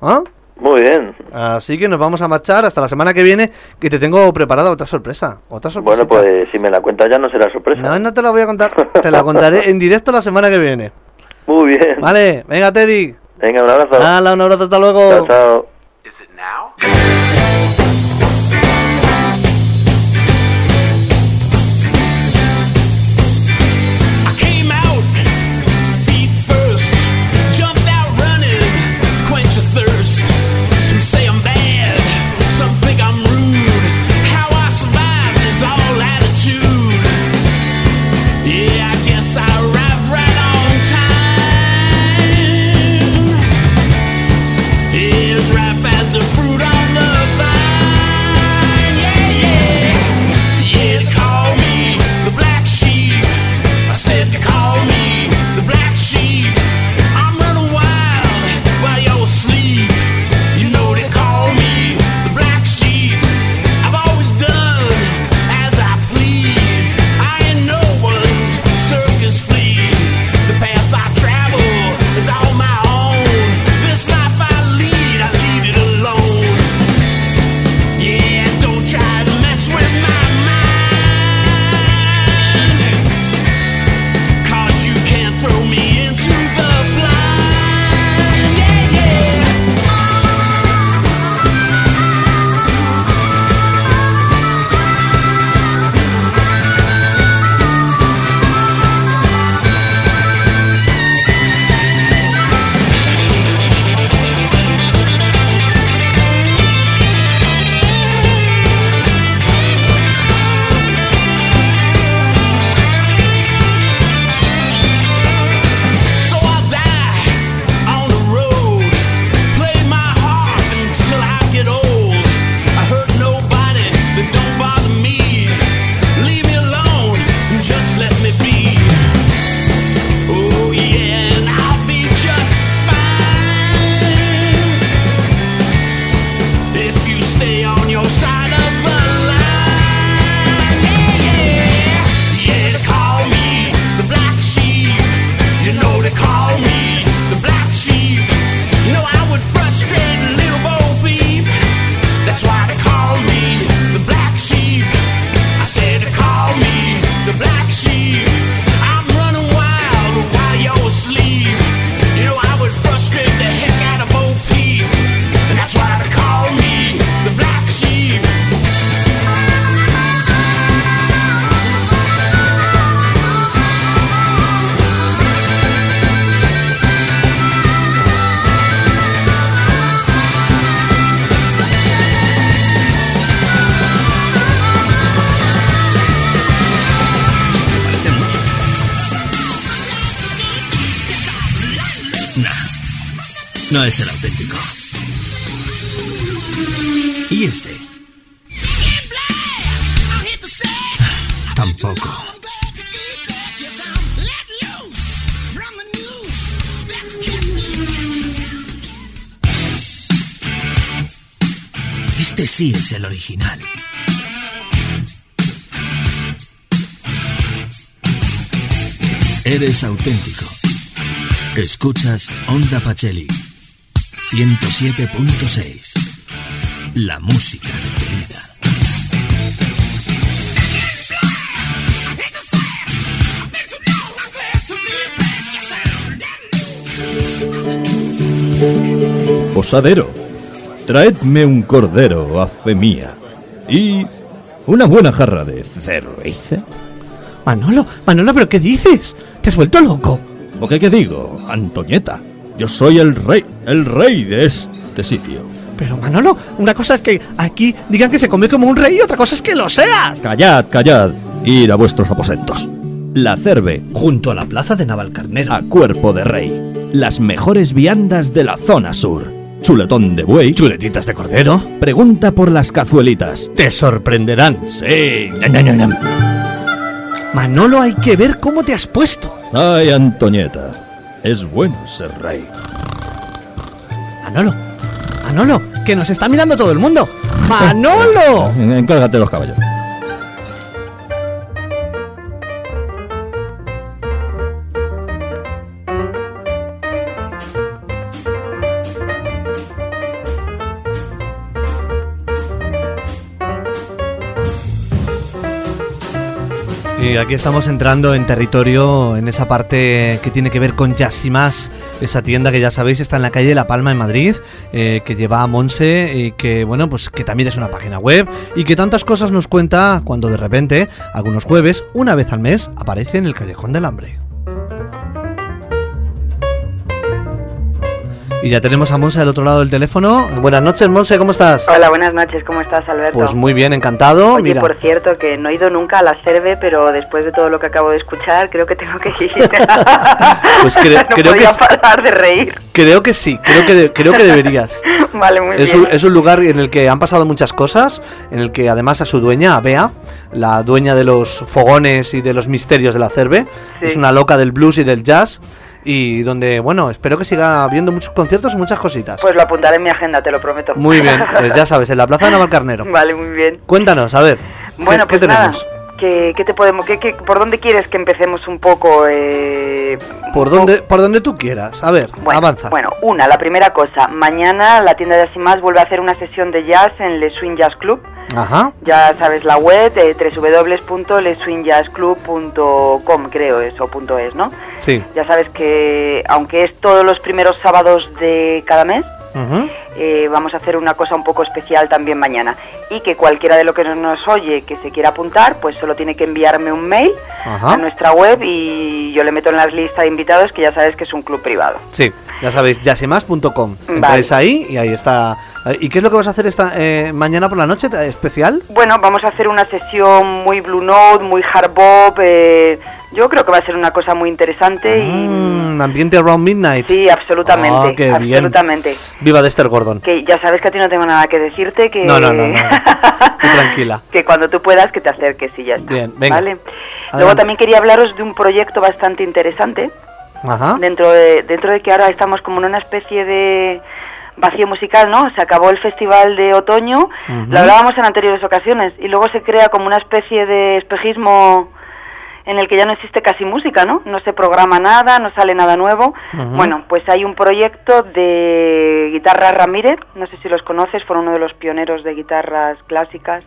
¿Ah? Muy bien. Así que nos vamos a marchar hasta la semana que viene, que te tengo preparada otra sorpresa. Otra sorpresa. Bueno, pues si me la cuentas ya no será sorpresa. No, no te la voy a contar. Te la contaré en directo la semana que viene. Muy bien. Vale, venga, Teddy. Venga, un abrazo. Hala, un abrazo, hasta luego. Chao, chao. Este sí es el original. Eres auténtico. Escuchas Onda Pacheli 107.6. La música de tu vida. Posadero, traedme un cordero a fe mía y una buena jarra de cerveza. Manolo, Manolo, ¿pero qué dices? ¿Te has vuelto loco? ¿O qué, qué digo, Antoñeta? Yo soy el rey, el rey de este sitio. Pero Manolo, una cosa es que aquí digan que se come como un rey y otra cosa es que lo seas. Callad, callad, ir a vuestros aposentos. La cerve, Junto a la plaza de Navalcarnero. a cuerpo de rey. Las mejores viandas de la zona sur. Chuletón de buey. Chuletitas de cordero. Pregunta por las cazuelitas. Te sorprenderán. Sí. Manolo, hay que ver cómo te has puesto. Ay, Antoñeta. Es bueno ser rey. Manolo, Manolo, que nos está mirando todo el mundo. Manolo. Encárgate de los caballos. Aquí estamos entrando en territorio, en esa parte que tiene que ver con Yasimás, esa tienda que ya sabéis está en la calle de La Palma en Madrid, eh, que lleva a Monse y que, bueno, pues que también es una página web y que tantas cosas nos cuenta cuando de repente, algunos jueves, una vez al mes, aparece en el Callejón del Hambre. Y ya tenemos a Monse del otro lado del teléfono. Buenas noches, Monse, ¿cómo estás? Hola, buenas noches, ¿cómo estás, Alberto? Pues muy bien, encantado. Oye, Mira, por cierto, que no he ido nunca a la Cerve, pero después de todo lo que acabo de escuchar, creo que tengo que ir. pues cre- no creo que podía s- parar de reír. creo que sí, creo que de- creo que deberías. Vale, muy Es bien. un, es un lugar en el que han pasado muchas cosas, en el que además a su dueña, a Bea, la dueña de los fogones y de los misterios de la cerve, Sí. es una loca del blues y del jazz, y donde, bueno, espero que siga habiendo muchos conciertos y muchas cositas. Pues lo apuntaré en mi agenda, te lo prometo. Muy bien, pues ya sabes, en la Plaza de Navalcarnero. Vale, muy bien. Cuéntanos, a ver, ¿qué- Bueno, ¿qué, pues tenemos? ¿qué, qué te podemos, qué, qué- ¿por dónde quieres que empecemos un poco? eh, Por donde, por donde tú quieras, a ver, Bueno, avanza. Bueno, una, la primera cosa. Mañana la tienda de Asimás vuelve a hacer una sesión de jazz en Le Swing Jazz Club. Ajá, Ya sabes la web, eh, www.leswingjazzclub.com creo es, o punto es, ¿no? sí. Ya sabes que aunque es todos los primeros sábados de cada mes, eh, vamos a hacer una cosa un poco especial también mañana. Y que cualquiera de los que nos oye que se quiera apuntar, pues solo tiene que enviarme un mail a nuestra web y yo le meto en la lista de invitados que ya sabes que es un club privado. Sí, ya sabéis, yasimas.com. Vale. Entráis ahí y ahí está. ¿Y qué es lo que vas a hacer esta eh, mañana por la noche eh, especial? Bueno, vamos a hacer una sesión muy Blue Note, muy hard bop. eh, yo creo que va a ser una cosa muy interesante y Mm, ambiente around midnight. sí, absolutamente, Ah, qué bien. Viva Dexter Gordon. Que ya sabes que a ti no tengo nada que decirte, que No, no, no, tranquila. que cuando tú puedas que te acerques y ya está. Bien, venga. ¿vale? Luego también quería hablaros de un proyecto bastante interesante. Ajá. Dentro de, dentro de que ahora estamos como en una especie de vacío musical, ¿no? Se acabó el festival de otoño, lo hablábamos en anteriores ocasiones, y luego se crea como una especie de espejismo en el que ya no existe casi música, ¿no? No se programa nada, no sale nada nuevo. Bueno, pues hay un proyecto de Guitarra Ramírez, no sé si los conoces, fueron uno de los pioneros de guitarras clásicas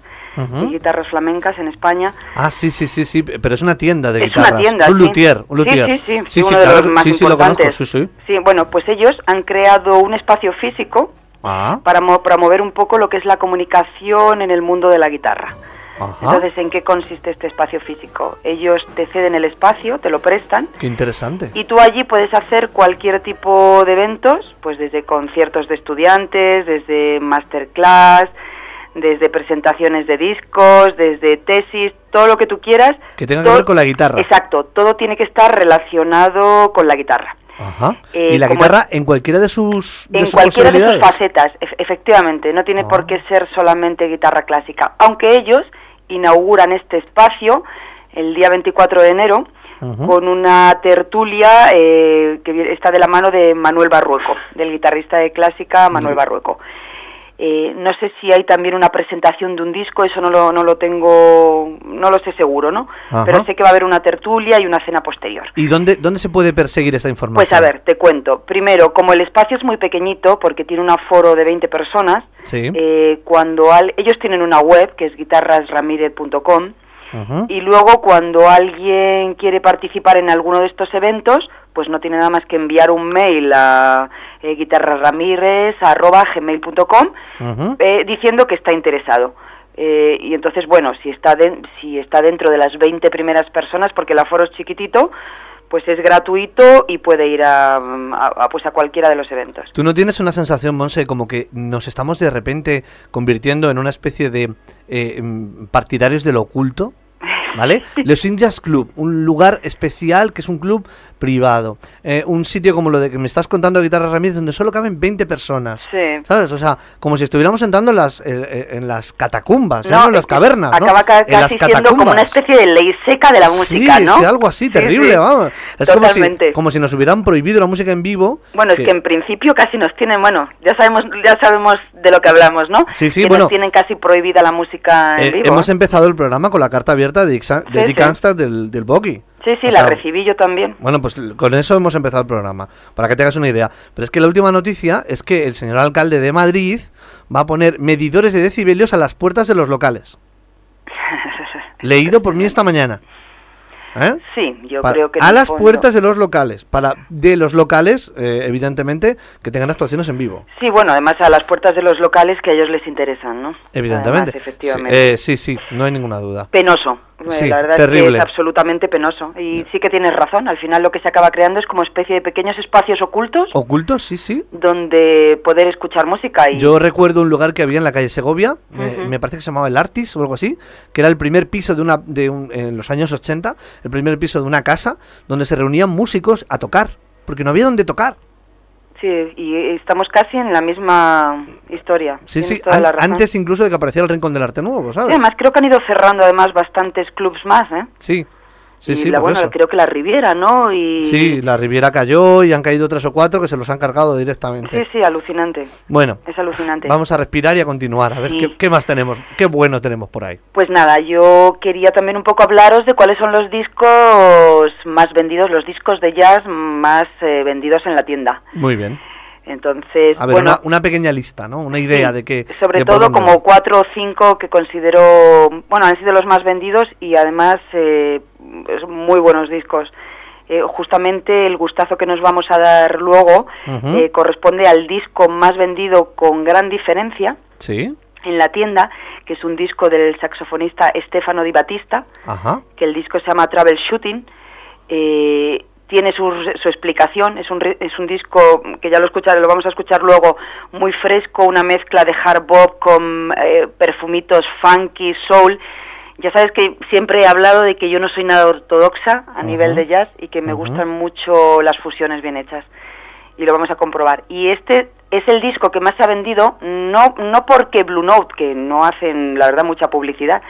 y guitarras flamencas en España. Ah, sí, sí, sí, sí, pero es una tienda de Es guitarras. una tienda, Es un sí. luthier, un luthier. Sí, sí, sí, sí, uno sí, de claro los que- más sí, sí, lo conozco, importantes. sí, bueno, pues ellos han creado un espacio físico Ah, para mo- promover un poco lo que es la comunicación en el mundo de la guitarra. Ajá. Entonces, ¿en qué consiste este espacio físico? Ellos te ceden el espacio, te lo prestan, Qué interesante. y tú allí puedes hacer cualquier tipo de eventos, pues desde conciertos de estudiantes, desde masterclass, desde presentaciones de discos, desde tesis, todo lo que tú quieras. Que tenga que ver con la guitarra. Exacto, todo tiene que estar relacionado con la guitarra. Ajá. Eh, y la guitarra en cualquiera de sus, de en sus cualquiera de sus facetas, ef- efectivamente, no Ah. tiene por qué ser solamente guitarra clásica, aunque ellos inauguran este espacio el día 24 de enero con una tertulia eh, que está de la mano de Manuel Barrueco, del guitarrista de clásica Manuel Barrueco. Eh, no sé si hay también una presentación de un disco, eso no lo, no lo tengo, no lo sé seguro, ¿no? Ajá. Pero sé que va a haber una tertulia y una cena posterior. ¿Y dónde, dónde se puede perseguir esta información? Pues a ver, te cuento. Primero, como el espacio es muy pequeñito, porque tiene un aforo de 20 personas, Sí. eh, cuando al- ellos tienen una web que es guitarrasramirez.com Y luego cuando alguien quiere participar en alguno de estos eventos, pues no tiene nada más que enviar un mail a eh, eh, diciendo que está interesado. Eh, y entonces, bueno, si está, de- si está dentro de las 20 primeras personas, porque el aforo es chiquitito, pues es gratuito y puede ir a, a- a, pues a cualquiera de los eventos. ¿Tú no tienes una sensación, Monse, como que nos estamos de repente convirtiendo en una especie de eh, mm, partidarios de lo oculto? ¿Vale? Los Indias Club, un lugar especial que es un club privado. Eh, un sitio como lo de que me estás contando Guitarra Ramírez, donde solo caben 20 personas. Sí. ¿Sabes? O sea, como si estuviéramos entrando en las, eh, eh, en las catacumbas, No, no en las cavernas. ¿no? Acaba ca- en las casi siendo como una especie de ley seca de la música, sí, ¿no? sí, algo así, Sí, terrible, sí. vamos. Es como si, Totalmente. como si nos hubieran prohibido la música en vivo. Bueno, es que en principio casi nos tienen, bueno, ya sabemos, ya sabemos de lo que hablamos, ¿no? Sí, sí, que bueno. nos tienen casi prohibida la música en Eh, vivo. hemos empezado el programa con la carta abierta de, Dick de Dick del, del Boggy. Sí, sí, O la sea, recibí yo también. Bueno, pues con eso hemos empezado el programa, para que te hagas una idea. Pero es que la última noticia es que el señor alcalde de Madrid va a poner medidores de decibelios a las puertas de los locales. Leído por mí esta mañana. ¿Eh? Sí, yo Para- creo que... a las fondo- puertas de los locales, para de los locales, eh, evidentemente, que tengan actuaciones en vivo. Sí, bueno, además a las puertas de los locales que a ellos les interesan, ¿no? Evidentemente. Además, efectivamente. Eh, sí, sí, no hay ninguna duda. Penoso. Sí, la verdad es terrible. que es absolutamente penoso. Y sí que tienes razón. Al final lo que se acaba creando es como especie de pequeños espacios ocultos Ocultos, sí, sí. donde poder escuchar música. Y Yo recuerdo un lugar que había en la calle Segovia, me, Ujú. me parece que se llamaba el Artis o algo así, que era el primer piso de una de un, en los años 80, el primer piso de una casa donde se reunían músicos a tocar, porque no había donde tocar. Sí, y estamos casi en la misma historia. Sí, sí, an- antes incluso de que apareciera el Rincón del Arte Nuevo, Sí, ¿sabes? además creo que han ido cerrando además bastantes clubs más, ¿eh? Sí, sí, y sí, la, bueno, eso. creo que la Riviera, ¿no? Y... Sí, la Riviera cayó y han caído tres o cuatro que se los han cargado directamente. sí, sí, alucinante. Bueno, Es alucinante. vamos a respirar y a continuar, a ver Sí. qué, qué más tenemos, qué bueno tenemos por ahí. Pues nada, yo quería también un poco hablaros de cuáles son los discos más vendidos, los discos de jazz más eh, vendidos en la tienda. Muy bien. Entonces, A ver, bueno, una, una pequeña lista, ¿no? Una idea Sí, de que... sobre de todo como cuatro o cinco que considero, bueno, han sido los más vendidos y además eh, es muy buenos discos. Eh, justamente el gustazo que nos vamos a dar luego eh, corresponde al disco más vendido con gran diferencia Sí, en la tienda, que es un disco del saxofonista Stefano Di Battista, ajá. que el disco se llama Travel Shooting. eh, tiene su, su explicación, es un, es un disco que ya lo escucharé, lo vamos a escuchar luego, muy fresco, una mezcla de hard bop con eh, perfumitos funky, soul. Ya sabes que siempre he hablado de que yo no soy nada ortodoxa a nivel de jazz y que me gustan mucho las fusiones bien hechas. Y lo vamos a comprobar. Y este es el disco que más se ha vendido, no, no porque Blue Note, que no hacen, la verdad, mucha publicidad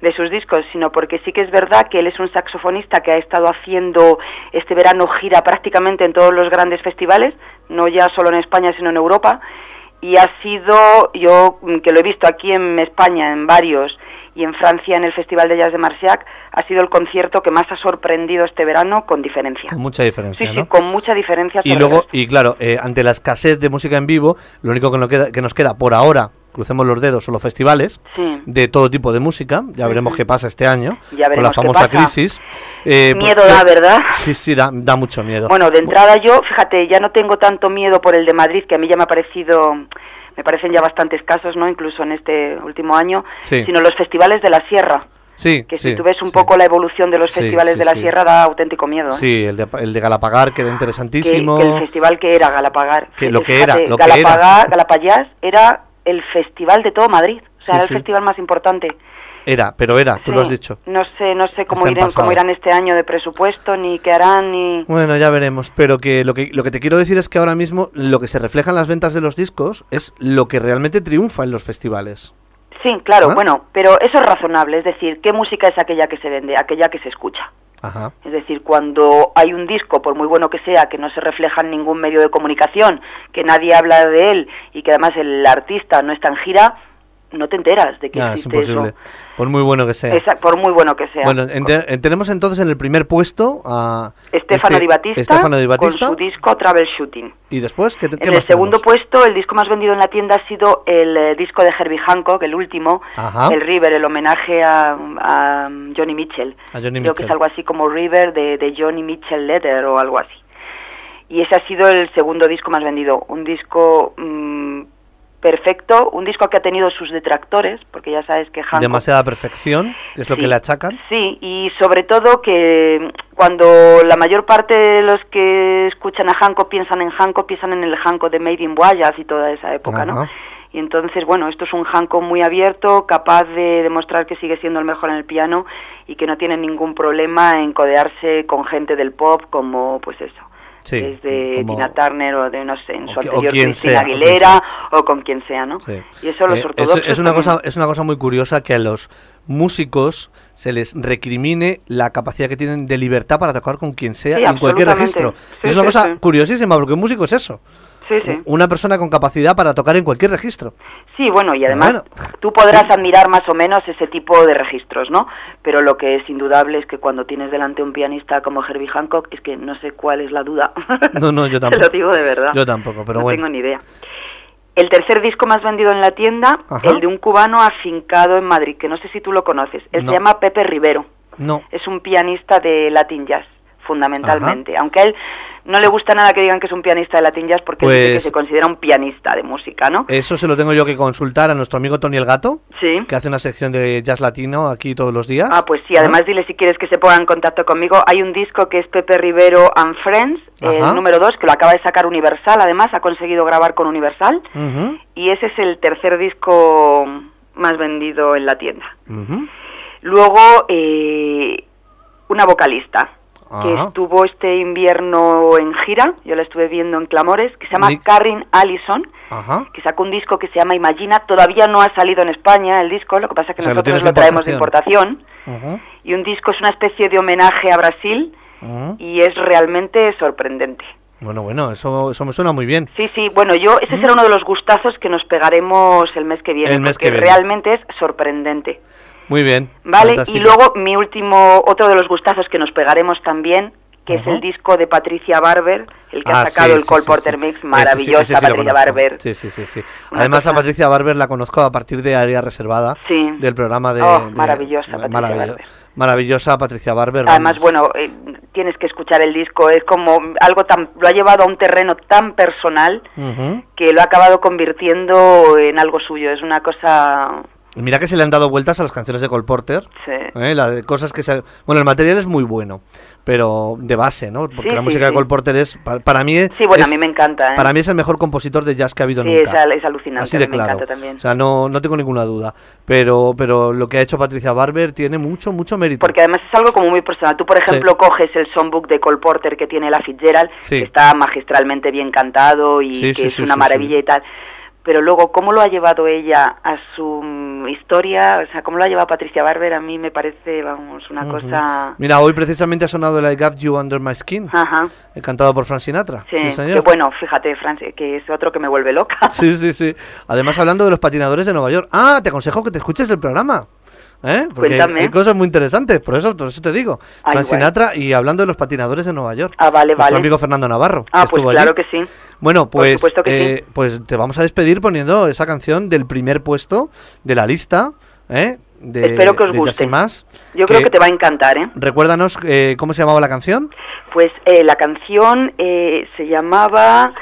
de sus discos, sino porque sí que es verdad que él es un saxofonista que ha estado haciendo este verano gira prácticamente en todos los grandes festivales, no ya solo en España, sino en Europa, y ha sido, yo que lo he visto aquí en España, en varios, y en Francia en el Festival de Jazz de Marciac, ha sido el concierto que más ha sorprendido este verano con diferencia. Con mucha diferencia, Sí, ¿no? sí, con mucha diferencia. Y luego, y claro, eh, ante la escasez de música en vivo, lo único que nos queda, que nos queda por ahora, crucemos los dedos, son los festivales Sí. de todo tipo de música. Ya veremos qué pasa este año Ya con la famosa crisis. Eh, pues, Miedo da, ¿verdad? Sí, sí, da, da mucho miedo. Bueno, de entrada yo, fíjate, ya no tengo tanto miedo por el de Madrid, que a mí ya me ha parecido, me parecen ya bastantes casos, ¿no? Incluso en este último año, Sí. sino los festivales de la Sierra, sí, que sí, si tú ves un poco la evolución de los Sí, festivales sí, de la sí. Sierra da auténtico miedo. ¿eh? Sí, el de, el de Galapagar, que era interesantísimo. que el festival que era Galapagar, Que lo que fíjate, era, lo que Galapagar- era. Era el festival de todo Madrid, o sea, Sí, era el sí. festival más importante. Era, pero era, tú lo has dicho. No sé, no sé cómo, irán, cómo irán este año de presupuesto, ni qué harán, ni... Bueno, ya veremos, pero que lo, que lo que te quiero decir es que ahora mismo lo que se refleja en las ventas de los discos es lo que realmente triunfa en los festivales. Sí, claro, ¿Ah? bueno, pero eso es razonable, es decir, ¿qué música es aquella que se vende? Aquella que se escucha. Ajá. Es decir, cuando hay un disco, por muy bueno que sea, que no se refleja en ningún medio de comunicación, que nadie habla de él y que además el artista no está en gira, no te enteras de que Ah, es existe imposible. eso. Por muy bueno que sea. Esa- por muy bueno que sea. Bueno, ente- tenemos entonces en el primer puesto a Stefano este- Di Battista. con su disco Travel Shooting. Y después, ¿qué, qué En el segundo puesto, el disco más vendido en la tienda ha sido el eh, disco de Herbie Hancock, el último, Ajá. el River, el homenaje a, a Johnny Mitchell. A Johnny Creo que es algo así como River de, de Johnny Mitchell Letter o algo así. Y ese ha sido el segundo disco más vendido. Un disco mm, perfecto, un disco que ha tenido sus detractores, porque ya sabes que Hancock... Demasiada perfección, es lo Sí. que le achacan. Sí, y sobre todo que cuando la mayor parte de los que escuchan a Hancock piensan en Hancock, piensan en el Hancock de Made in Voyage y toda esa época, ¿no? Y entonces, bueno, esto es un Hancock muy abierto, capaz de demostrar que sigue siendo el mejor en el piano y que no tiene ningún problema en codearse con gente del pop como, pues eso, Sí, desde como- Tina Turner o de, no sé, en su O anterior Cristina sea, Aguilera o con quien sea, ¿no? Sí. Y eso los Eh, es, ortodoxos es una también. cosa es una cosa muy curiosa que a los músicos se les recrimine la capacidad que tienen de libertad para tocar con quien sea Sí, en cualquier registro. Sí, es una cosa sí. curiosísima porque un músico es eso. Sí, sí. Una persona con capacidad para tocar en cualquier registro. Sí, bueno, y además Bueno. tú podrás admirar más o menos ese tipo de registros, ¿no? Pero lo que es indudable es que cuando tienes delante un pianista como Herbie Hancock, es que no sé cuál es la duda. No, no, yo Te tampoco. lo digo de verdad. Yo tampoco, pero no bueno. tengo ni idea. El tercer disco más vendido en la tienda, Ajá. el de un cubano afincado en Madrid, que no sé si tú lo conoces. Él No. se llama Pepe Rivero. No. Es un pianista de Latin Jazz, fundamentalmente. Aunque a él no le gusta nada que digan que es un pianista de Latin Jazz porque dice que Pues- se considera un pianista de música, ¿no? Eso se lo tengo yo que consultar a nuestro amigo Tony el Gato, Sí. que hace una sección de jazz latino aquí todos los días. Ah, pues sí, además dile si quieres que se ponga en contacto conmigo. Hay un disco que es Pepe Rivero and Friends, Ajá. el número 2, que lo acaba de sacar Universal, además ha conseguido grabar con Universal. Y ese es el tercer disco más vendido en la tienda. Luego, eh, una vocalista que estuvo este invierno en gira, yo la estuve viendo en Clamores, que se llama Karin Allison, Ajá. que sacó un disco que se llama Imagina. Todavía no ha salido en España el disco, lo que pasa es que O sea, lo nosotros lo traemos de importación. Y un disco es una especie de homenaje a Brasil y es realmente sorprendente. Bueno, bueno, eso, eso me suena muy bien. Sí, sí, bueno, yo ese será uno de los gustazos que nos pegaremos el mes que viene. El mes porque que viene. realmente es sorprendente. Muy bien. Vale, fantástico. y luego mi último, otro de los gustazos que nos pegaremos también, que es el disco de Patricia Barber, el que Ah, ha sacado sí, el sí, Cole sí, Porter. Mix, maravillosa Patricia. Barber. Sí, sí, sí, sí. Una Además cosa- a Patricia Barber la conozco a partir de Área Reservada, Sí. del programa de... Oh, de- maravillosa Patricia maravillo- Barber. Maravillosa Patricia Barber. Además, bueno, eh, tienes que escuchar el disco, es como algo tan, lo ha llevado a un terreno tan personal que lo ha acabado convirtiendo en algo suyo, es una cosa... Mira que se le han dado vueltas a las canciones de Cole Porter. Sí. ¿eh? La de cosas que se... Bueno, el material es muy bueno, pero de base, ¿no? Porque Sí, la sí, música de sí. Cole Porter es... Para, para mí. Sí, bueno, a mí me encanta, ¿eh? Para mí es el mejor compositor de jazz que ha habido Sí, nunca. es al- es alucinante, Así de me claro. encanta también. O sea, no, no tengo ninguna duda. Pero, pero lo que ha hecho Patricia Barber tiene mucho, mucho mérito. Porque además es algo como muy personal. Tú, por ejemplo, coges el songbook de Cole Porter que tiene la Fitzgerald, Sí. que está magistralmente bien cantado y Sí, que sí, es sí, una sí, maravilla sí. y tal. Pero luego, ¿cómo lo ha llevado ella a su mm, historia? O sea, ¿cómo lo ha llevado Patricia Barber? A mí me parece, vamos, una cosa... Mira, hoy precisamente ha sonado el I Got You Under My Skin, Ajá. eh, cantado por Frank Sinatra. Sí, que señor. bueno, fíjate, Fran, que es otro que me vuelve loca. Sí, sí, sí. Además, hablando de los patinadores de Nueva York. Ah, te aconsejo que te escuches el programa. ¿Eh? Porque Cuéntame. hay cosas muy interesantes, por eso, por eso te digo. Ay, Frank. Sinatra y hablando de los patinadores de Nueva York. Ah, vale, vale. amigo Fernando Navarro. Ah, pues claro allí. que sí. Bueno, pues, supuesto que eh, pues te vamos a despedir poniendo esa canción del primer puesto de la lista. ¿eh? De, Espero que os guste. Más. Yo creo que te va a encantar, ¿eh? Recuérdanos eh, cómo se llamaba la canción. Pues eh, la canción eh, se llamaba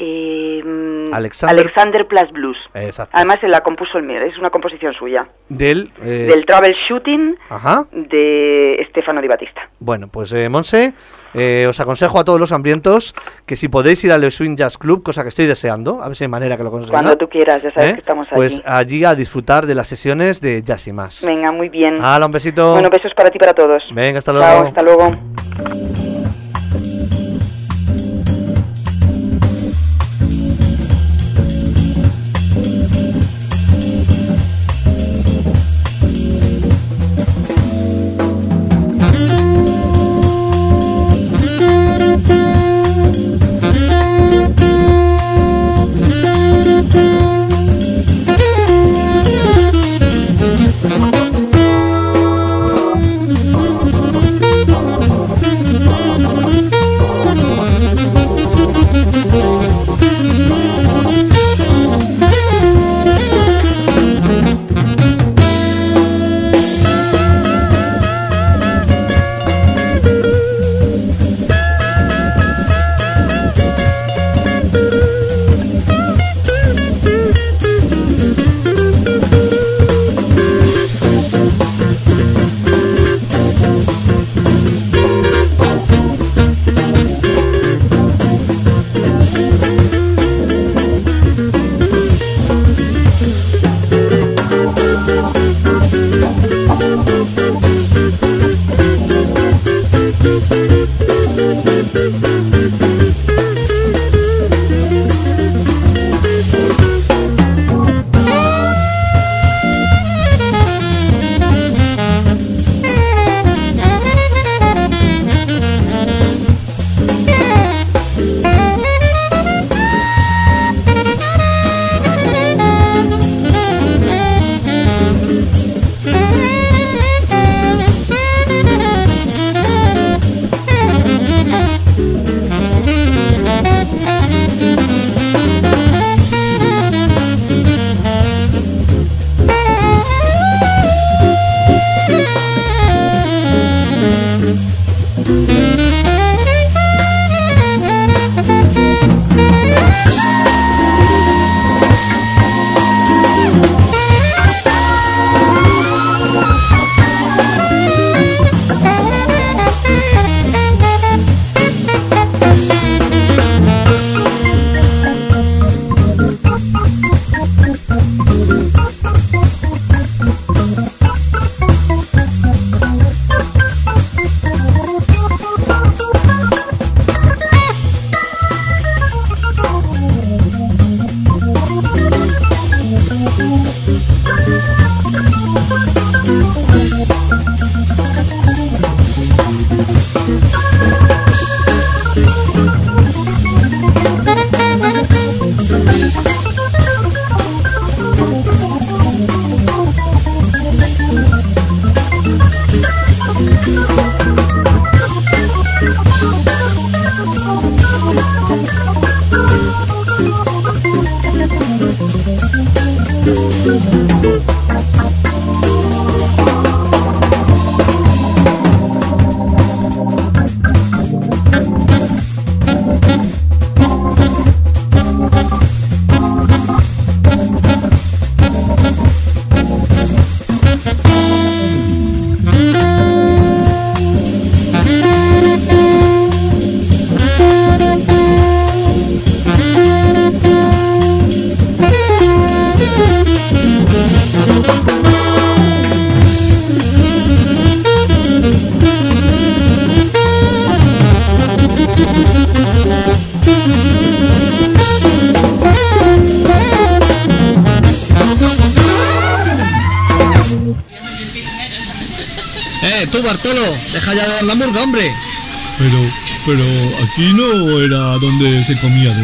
Eh, mm, Alexander- Alexander Plus Blues. Exacto. Además, se la compuso el mío, es una composición suya. Del, eh, Del Troubleshooting Ajá. de Stefano Di Battista. Bueno, pues eh, Monse, eh, os aconsejo a todos los hambrientos que si podéis ir al Swing Jazz Club, cosa que estoy deseando, a ver si hay manera que lo consiga. Cuando tú quieras, ya sabes que estamos Pues allí. allí a disfrutar de las sesiones de Jazz y más. Venga, muy bien. Hala, un besito. Bueno, besos para ti y para todos. Venga, hasta Chao, luego. hasta luego.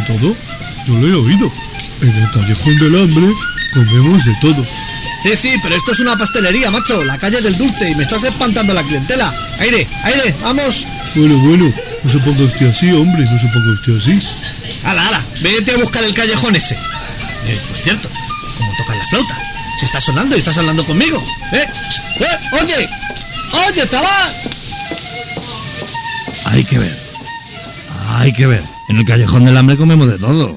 Todo. Yo lo he oído. En el callejón del hambre comemos de todo. Sí, sí, pero esto es una pastelería, macho, la calle del dulce y me estás espantando la clientela. Aire, aire, vamos. Bueno, bueno, no se ponga usted así, hombre, no se ponga usted así. Ala, ala, vete a buscar el callejón ese. Eh, por cierto, ¿cómo tocas la flauta? Si está sonando y estás hablando conmigo. ¿Eh? ¿Eh? Oye, oye, chaval. Hay que ver. Hay que ver. En el callejón del hambre comemos de todo.